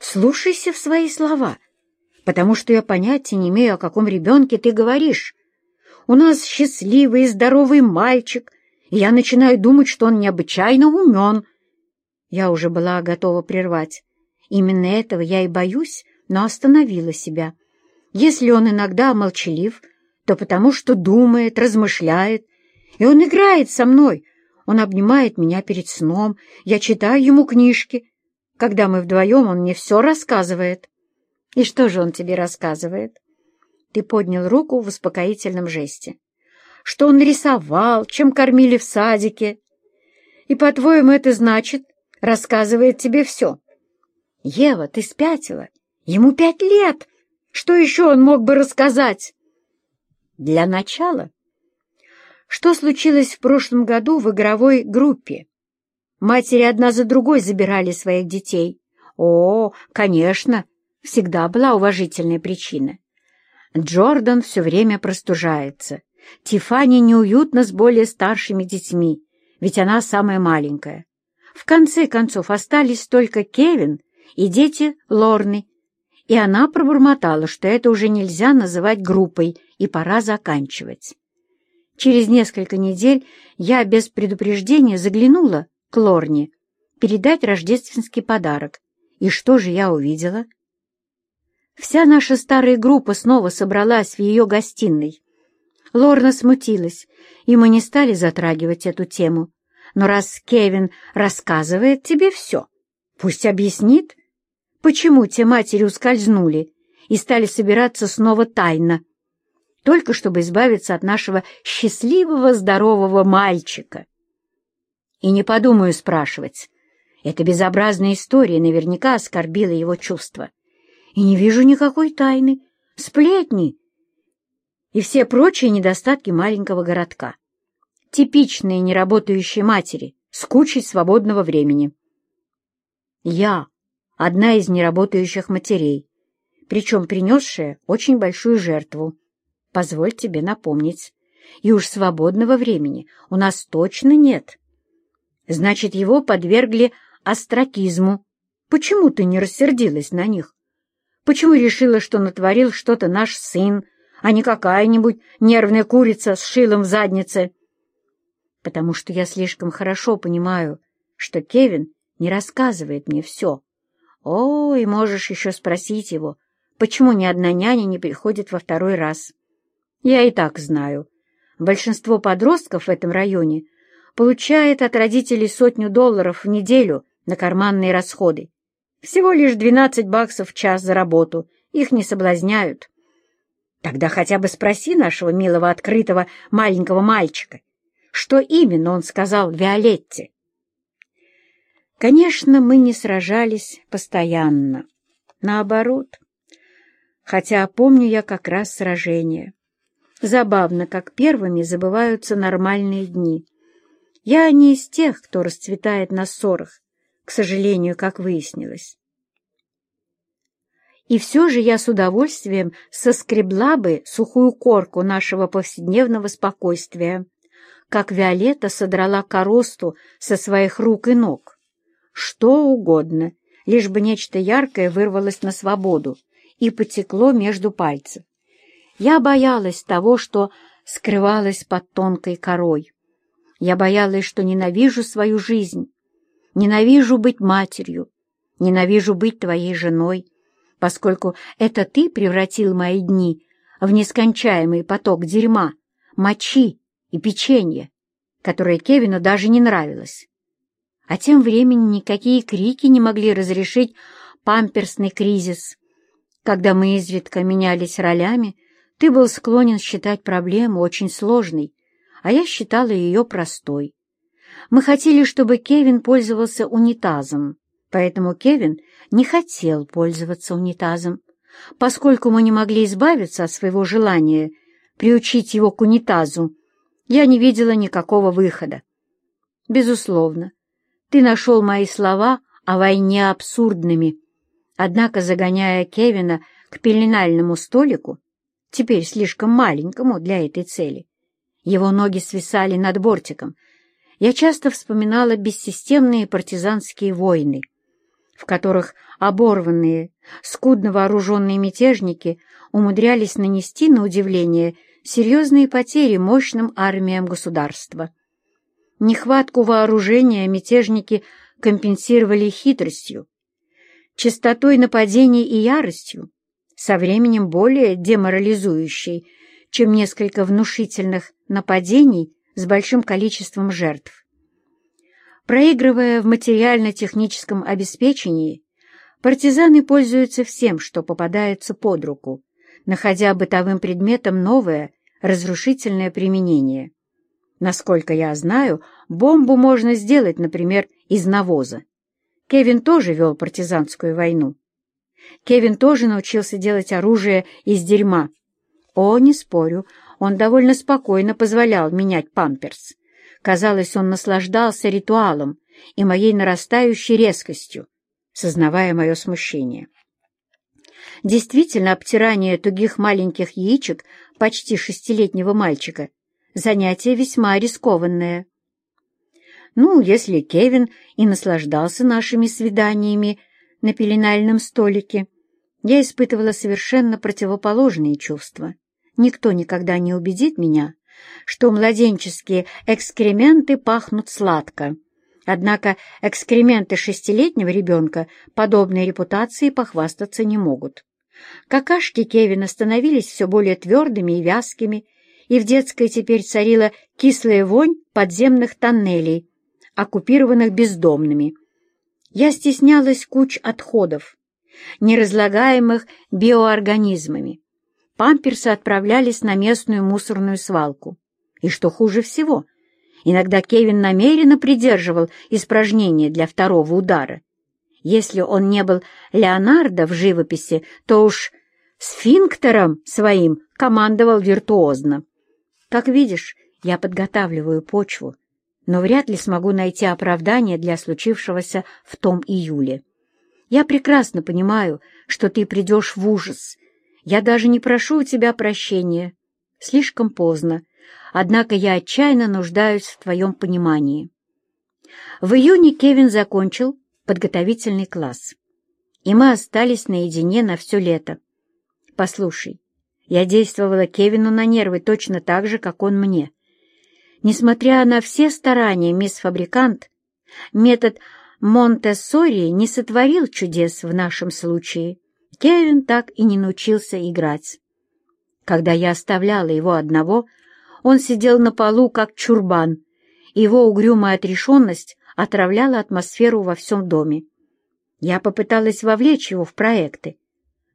вслушайся в свои слова, потому что я понятия не имею, о каком ребенке ты говоришь. У нас счастливый и здоровый мальчик, и я начинаю думать, что он необычайно умен. Я уже была готова прервать. Именно этого я и боюсь, но остановила себя. Если он иногда молчалив, то потому что думает, размышляет, и он играет со мной. Он обнимает меня перед сном, я читаю ему книжки. Когда мы вдвоем, он мне все рассказывает. И что же он тебе рассказывает? Ты поднял руку в успокоительном жесте. Что он рисовал, чем кормили в садике. И, по-твоему, это значит, рассказывает тебе все. Ева, ты спятила. Ему пять лет. Что еще он мог бы рассказать? Для начала. Что случилось в прошлом году в игровой группе? Матери одна за другой забирали своих детей. О, конечно, всегда была уважительная причина. Джордан все время простужается. Тифани неуютно с более старшими детьми, ведь она самая маленькая. В конце концов остались только Кевин и дети Лорны, и она пробормотала, что это уже нельзя называть группой и пора заканчивать. Через несколько недель я без предупреждения заглянула к Лорне передать рождественский подарок. И что же я увидела? Вся наша старая группа снова собралась в ее гостиной. Лорна смутилась, и мы не стали затрагивать эту тему. Но раз Кевин рассказывает тебе все, пусть объяснит, почему те матери ускользнули и стали собираться снова тайно, только чтобы избавиться от нашего счастливого здорового мальчика. И не подумаю спрашивать. Эта безобразная история наверняка оскорбила его чувства и не вижу никакой тайны, сплетни и все прочие недостатки маленького городка. Типичные неработающие матери с кучей свободного времени. Я одна из неработающих матерей, причем принесшая очень большую жертву. Позволь тебе напомнить. И уж свободного времени у нас точно нет. Значит, его подвергли остракизму. Почему ты не рассердилась на них? Почему решила, что натворил что-то наш сын, а не какая-нибудь нервная курица с шилом в заднице? Потому что я слишком хорошо понимаю, что Кевин не рассказывает мне все. О, и можешь еще спросить его, почему ни одна няня не приходит во второй раз. Я и так знаю. Большинство подростков в этом районе получает от родителей сотню долларов в неделю на карманные расходы. Всего лишь двенадцать баксов в час за работу. Их не соблазняют. Тогда хотя бы спроси нашего милого открытого маленького мальчика, что именно он сказал Виолетте. Конечно, мы не сражались постоянно. Наоборот. Хотя помню я как раз сражение. Забавно, как первыми забываются нормальные дни. Я не из тех, кто расцветает на ссорах, к сожалению, как выяснилось. И все же я с удовольствием соскребла бы сухую корку нашего повседневного спокойствия, как Виолетта содрала коросту со своих рук и ног. Что угодно, лишь бы нечто яркое вырвалось на свободу и потекло между пальцев. Я боялась того, что скрывалось под тонкой корой. Я боялась, что ненавижу свою жизнь, Ненавижу быть матерью, ненавижу быть твоей женой, поскольку это ты превратил мои дни в нескончаемый поток дерьма, мочи и печенья, которое Кевину даже не нравилось. А тем временем никакие крики не могли разрешить памперсный кризис. Когда мы изредка менялись ролями, ты был склонен считать проблему очень сложной, а я считала ее простой. Мы хотели, чтобы Кевин пользовался унитазом, поэтому Кевин не хотел пользоваться унитазом. Поскольку мы не могли избавиться от своего желания приучить его к унитазу, я не видела никакого выхода. Безусловно, ты нашел мои слова о войне абсурдными, однако, загоняя Кевина к пеленальному столику, теперь слишком маленькому для этой цели, его ноги свисали над бортиком — я часто вспоминала бессистемные партизанские войны, в которых оборванные, скудно вооруженные мятежники умудрялись нанести, на удивление, серьезные потери мощным армиям государства. Нехватку вооружения мятежники компенсировали хитростью, частотой нападений и яростью, со временем более деморализующей, чем несколько внушительных нападений с большим количеством жертв. Проигрывая в материально-техническом обеспечении, партизаны пользуются всем, что попадается под руку, находя бытовым предметом новое, разрушительное применение. Насколько я знаю, бомбу можно сделать, например, из навоза. Кевин тоже вел партизанскую войну. Кевин тоже научился делать оружие из дерьма. О, не спорю, он довольно спокойно позволял менять памперс. Казалось, он наслаждался ритуалом и моей нарастающей резкостью, сознавая мое смущение. Действительно, обтирание тугих маленьких яичек почти шестилетнего мальчика — занятие весьма рискованное. Ну, если Кевин и наслаждался нашими свиданиями на пеленальном столике, я испытывала совершенно противоположные чувства. Никто никогда не убедит меня, что младенческие экскременты пахнут сладко. Однако экскременты шестилетнего ребенка подобной репутации похвастаться не могут. Какашки Кевина становились все более твердыми и вязкими, и в детской теперь царила кислая вонь подземных тоннелей, оккупированных бездомными. Я стеснялась куч отходов, неразлагаемых биоорганизмами. Памперсы отправлялись на местную мусорную свалку. И что хуже всего, иногда Кевин намеренно придерживал испражнения для второго удара. Если он не был Леонардо в живописи, то уж сфинктером своим командовал виртуозно. Как видишь, я подготавливаю почву, но вряд ли смогу найти оправдание для случившегося в том июле. Я прекрасно понимаю, что ты придешь в ужас. Я даже не прошу у тебя прощения. Слишком поздно. Однако я отчаянно нуждаюсь в твоем понимании. В июне Кевин закончил подготовительный класс, и мы остались наедине на все лето. Послушай, я действовала Кевину на нервы точно так же, как он мне. Несмотря на все старания мисс Фабрикант, метод Монтессори не сотворил чудес в нашем случае. Кевин так и не научился играть. Когда я оставляла его одного, он сидел на полу, как чурбан. Его угрюмая отрешенность отравляла атмосферу во всем доме. Я попыталась вовлечь его в проекты.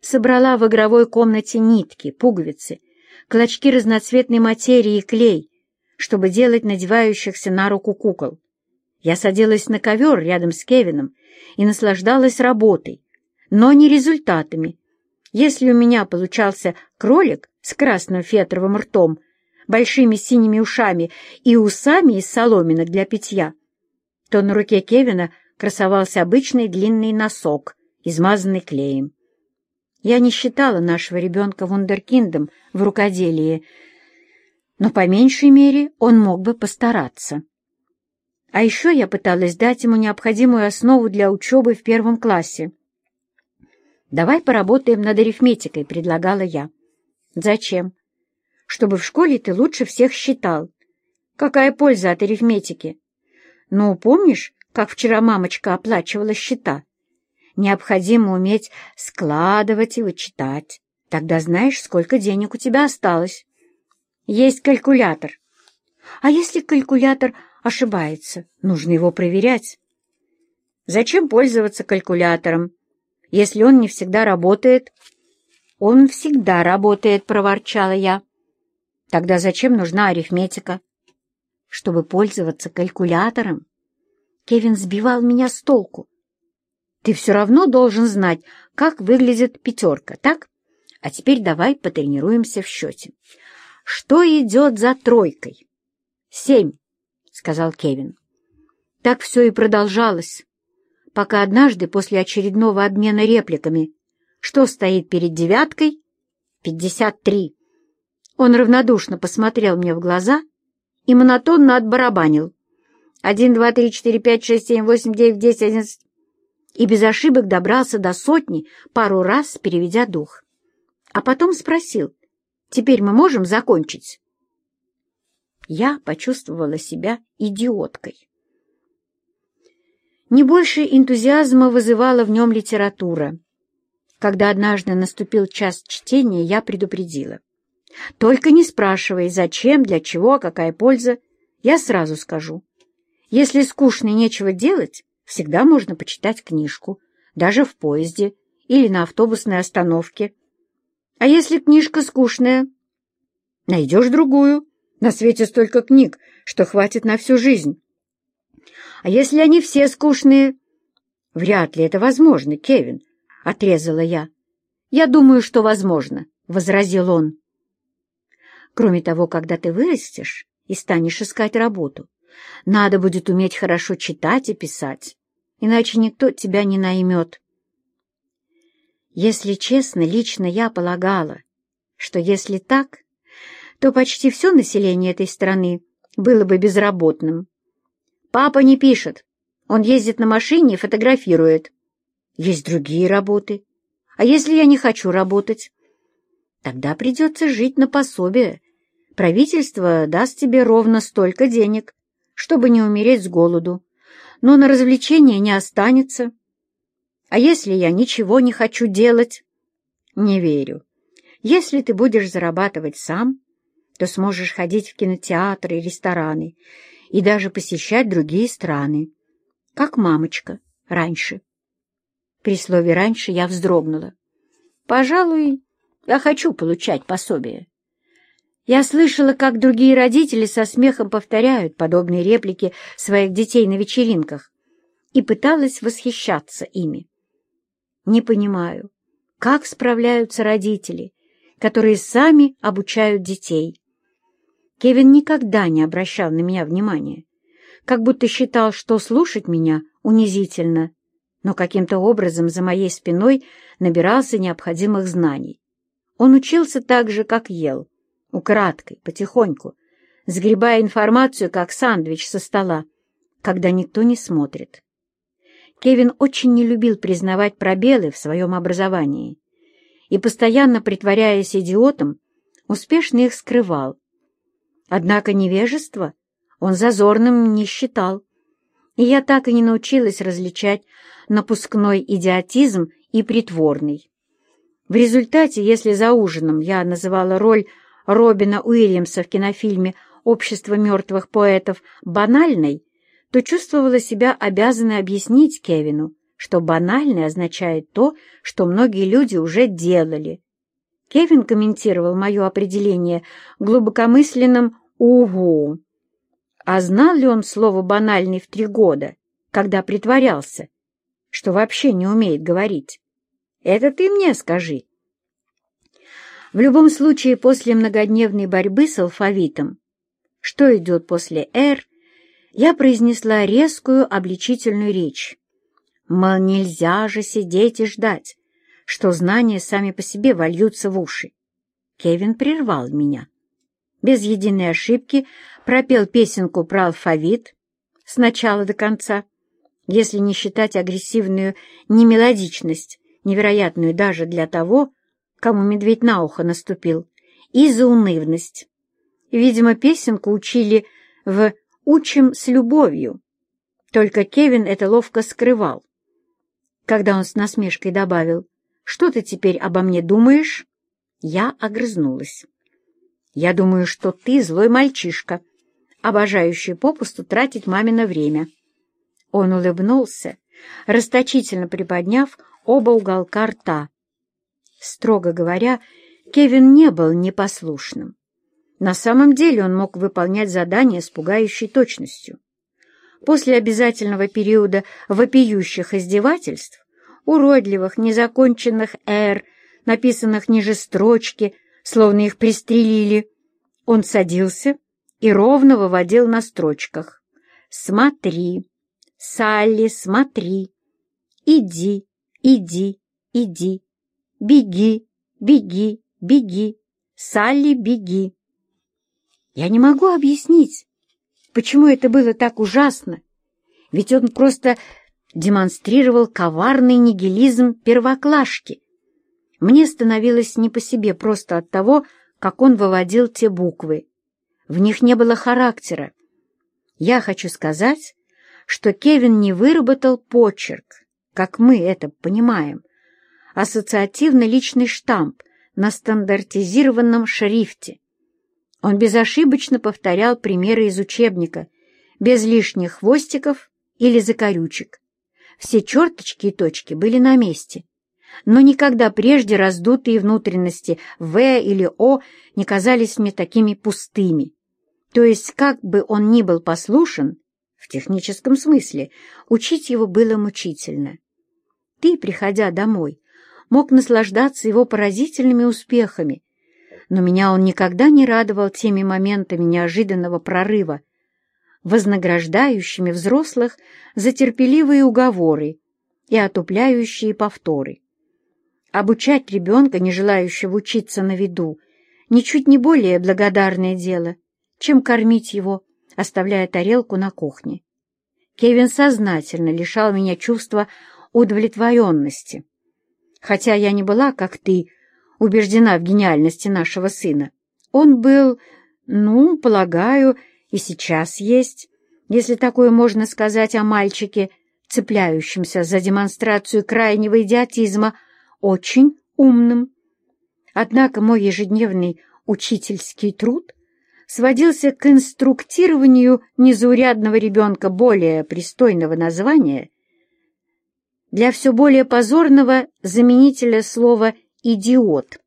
Собрала в игровой комнате нитки, пуговицы, клочки разноцветной материи и клей, чтобы делать надевающихся на руку кукол. Я садилась на ковер рядом с Кевином и наслаждалась работой, но не результатами. Если у меня получался кролик с красным фетровым ртом, большими синими ушами и усами из соломинок для питья, то на руке Кевина красовался обычный длинный носок, измазанный клеем. Я не считала нашего ребенка вундеркиндом в рукоделии, но по меньшей мере он мог бы постараться. А еще я пыталась дать ему необходимую основу для учебы в первом классе. «Давай поработаем над арифметикой», — предлагала я. «Зачем?» «Чтобы в школе ты лучше всех считал. Какая польза от арифметики?» «Ну, помнишь, как вчера мамочка оплачивала счета?» «Необходимо уметь складывать и вычитать. Тогда знаешь, сколько денег у тебя осталось». Есть калькулятор. А если калькулятор ошибается, нужно его проверять. Зачем пользоваться калькулятором, если он не всегда работает? Он всегда работает, проворчала я. Тогда зачем нужна арифметика? Чтобы пользоваться калькулятором. Кевин сбивал меня с толку. Ты все равно должен знать, как выглядит пятерка, так? А теперь давай потренируемся в счете. Что идет за тройкой? Семь, сказал Кевин. Так все и продолжалось, пока однажды после очередного обмена репликами «Что стоит перед девяткой?» «Пятьдесят три». Он равнодушно посмотрел мне в глаза и монотонно отбарабанил. «Один, два, три, четыре, пять, шесть, семь, восемь, девять, десять, одиннадцать». и без ошибок добрался до сотни, пару раз переведя дух. А потом спросил, «Теперь мы можем закончить?» Я почувствовала себя идиоткой. Не больше энтузиазма вызывала в нем литература. Когда однажды наступил час чтения, я предупредила. «Только не спрашивай, зачем, для чего, какая польза. Я сразу скажу. Если скучно и нечего делать, всегда можно почитать книжку, даже в поезде или на автобусной остановке. А если книжка скучная, найдешь другую. На свете столько книг, что хватит на всю жизнь. А если они все скучные? Вряд ли это возможно, Кевин, — отрезала я. Я думаю, что возможно, — возразил он. Кроме того, когда ты вырастешь и станешь искать работу, надо будет уметь хорошо читать и писать, иначе никто тебя не наймет. Если честно, лично я полагала, что если так, то почти все население этой страны было бы безработным. Папа не пишет, он ездит на машине и фотографирует. Есть другие работы. А если я не хочу работать? Тогда придется жить на пособие. Правительство даст тебе ровно столько денег, чтобы не умереть с голоду, но на развлечения не останется. А если я ничего не хочу делать? Не верю. Если ты будешь зарабатывать сам, то сможешь ходить в кинотеатры, рестораны и даже посещать другие страны, как мамочка раньше. При слове «раньше» я вздрогнула. Пожалуй, я хочу получать пособие. Я слышала, как другие родители со смехом повторяют подобные реплики своих детей на вечеринках и пыталась восхищаться ими. Не понимаю, как справляются родители, которые сами обучают детей. Кевин никогда не обращал на меня внимания, как будто считал, что слушать меня унизительно, но каким-то образом за моей спиной набирался необходимых знаний. Он учился так же, как ел, украдкой, потихоньку, сгребая информацию, как сандвич со стола, когда никто не смотрит. Кевин очень не любил признавать пробелы в своем образовании и, постоянно притворяясь идиотом, успешно их скрывал. Однако невежество он зазорным не считал, и я так и не научилась различать напускной идиотизм и притворный. В результате, если за ужином я называла роль Робина Уильямса в кинофильме «Общество мертвых поэтов» банальной, то чувствовала себя обязанной объяснить Кевину, что банальное означает то, что многие люди уже делали. Кевин комментировал мое определение глубокомысленным «угу». А знал ли он слово «банальный» в три года, когда притворялся, что вообще не умеет говорить? Это ты мне скажи. В любом случае, после многодневной борьбы с алфавитом, что идет после «р», я произнесла резкую обличительную речь. Мол, нельзя же сидеть и ждать, что знания сами по себе вольются в уши. Кевин прервал меня. Без единой ошибки пропел песенку про алфавит с начала до конца, если не считать агрессивную немелодичность, невероятную даже для того, кому медведь на ухо наступил, и заунывность. Видимо, песенку учили в учим с любовью. Только Кевин это ловко скрывал. Когда он с насмешкой добавил, «Что ты теперь обо мне думаешь?» Я огрызнулась. «Я думаю, что ты злой мальчишка, обожающий попусту тратить мамино время». Он улыбнулся, расточительно приподняв оба уголка рта. Строго говоря, Кевин не был непослушным. На самом деле он мог выполнять задания с пугающей точностью. После обязательного периода вопиющих издевательств, уродливых, незаконченных «р», написанных ниже строчки, словно их пристрелили, он садился и ровно выводил на строчках «Смотри, Салли, смотри, иди, иди, иди, беги, беги, беги, Салли, беги». Я не могу объяснить, почему это было так ужасно, ведь он просто демонстрировал коварный нигилизм первоклашки. Мне становилось не по себе просто от того, как он выводил те буквы. В них не было характера. Я хочу сказать, что Кевин не выработал почерк, как мы это понимаем, ассоциативно-личный штамп на стандартизированном шрифте. Он безошибочно повторял примеры из учебника, без лишних хвостиков или закорючек. Все черточки и точки были на месте, но никогда прежде раздутые внутренности «В» или «О» не казались мне такими пустыми. То есть, как бы он ни был послушен, в техническом смысле, учить его было мучительно. Ты, приходя домой, мог наслаждаться его поразительными успехами, но меня он никогда не радовал теми моментами неожиданного прорыва, вознаграждающими взрослых за терпеливые уговоры и отупляющие повторы. Обучать ребенка, не желающего учиться на виду, ничуть не более благодарное дело, чем кормить его, оставляя тарелку на кухне. Кевин сознательно лишал меня чувства удовлетворенности. Хотя я не была, как ты, убеждена в гениальности нашего сына. Он был, ну, полагаю, и сейчас есть, если такое можно сказать о мальчике, цепляющемся за демонстрацию крайнего идиотизма, очень умным. Однако мой ежедневный учительский труд сводился к инструктированию незаурядного ребенка более пристойного названия для все более позорного заменителя слова «идиот».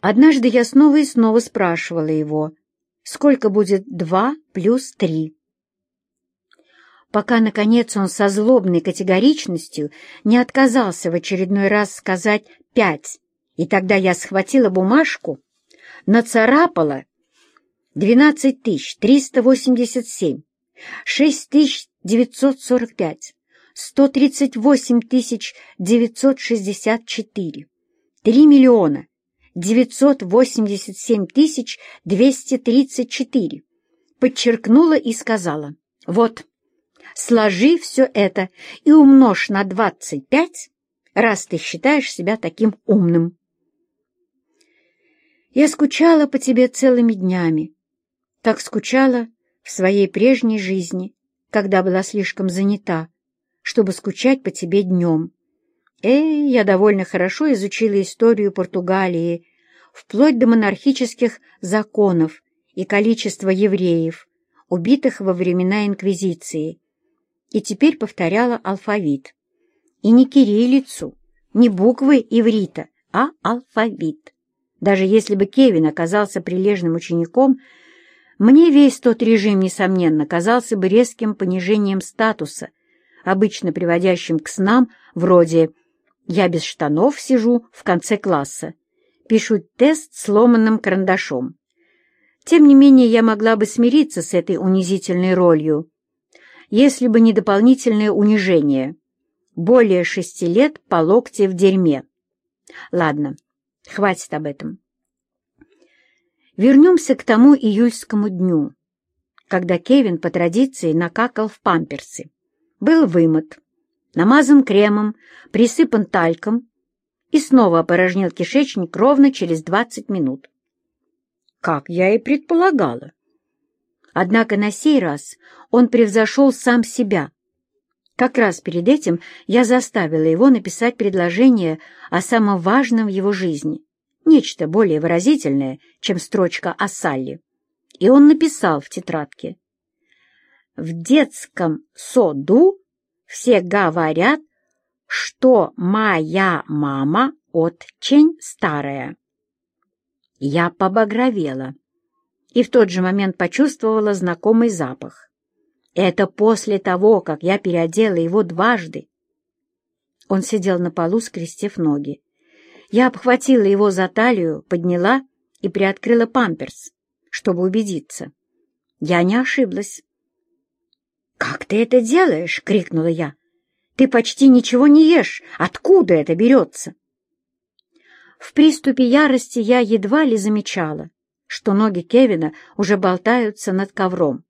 Однажды я снова и снова спрашивала его, сколько будет два плюс три. Пока, наконец, он со злобной категоричностью не отказался в очередной раз сказать пять, и тогда я схватила бумажку, нацарапала двенадцать тысяч триста восемьдесят семь, шесть тысяч девятьсот сорок пять, сто тридцать восемь тысяч девятьсот шестьдесят четыре, три миллиона девятьсот восемьдесят семь тысяч двести тридцать четыре. Подчеркнула и сказала, вот, сложи все это и умножь на двадцать пять, раз ты считаешь себя таким умным. Я скучала по тебе целыми днями, как скучала в своей прежней жизни, когда была слишком занята, чтобы скучать по тебе днем. Эй, я довольно хорошо изучила историю Португалии, вплоть до монархических законов и количества евреев, убитых во времена Инквизиции, и теперь повторяла алфавит. И не кириллицу, не буквы иврита, а алфавит. Даже если бы Кевин оказался прилежным учеником, мне весь тот режим, несомненно, казался бы резким понижением статуса, обычно приводящим к снам вроде «я без штанов сижу в конце класса» пишу тест сломанным карандашом. Тем не менее, я могла бы смириться с этой унизительной ролью, если бы не дополнительное унижение. Более шести лет по локте в дерьме. Ладно, хватит об этом. Вернемся к тому июльскому дню, когда Кевин по традиции накакал в памперсы. Был вымыт, намазан кремом, присыпан тальком и снова опорожнил кишечник ровно через двадцать минут. Как я и предполагала. Однако на сей раз он превзошел сам себя. Как раз перед этим я заставила его написать предложение о самом важном в его жизни, нечто более выразительное, чем строчка о Салли. И он написал в тетрадке. «В детском соду все говорят, что моя мама очень старая. Я побагровела и в тот же момент почувствовала знакомый запах. Это после того, как я переодела его дважды. Он сидел на полу, скрестив ноги. Я обхватила его за талию, подняла и приоткрыла памперс, чтобы убедиться. Я не ошиблась. «Как ты это делаешь?» — крикнула я. Ты почти ничего не ешь. Откуда это берется?» В приступе ярости я едва ли замечала, что ноги Кевина уже болтаются над ковром.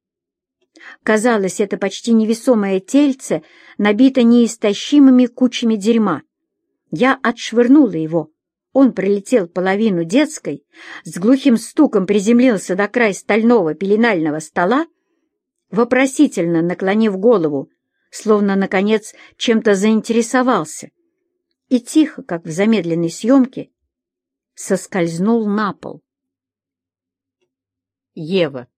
Казалось, это почти невесомое тельце набито неистощимыми кучами дерьма. Я отшвырнула его. Он пролетел половину детской, с глухим стуком приземлился до края стального пеленального стола, вопросительно наклонив голову, словно, наконец, чем-то заинтересовался, и тихо, как в замедленной съемке, соскользнул на пол. Ева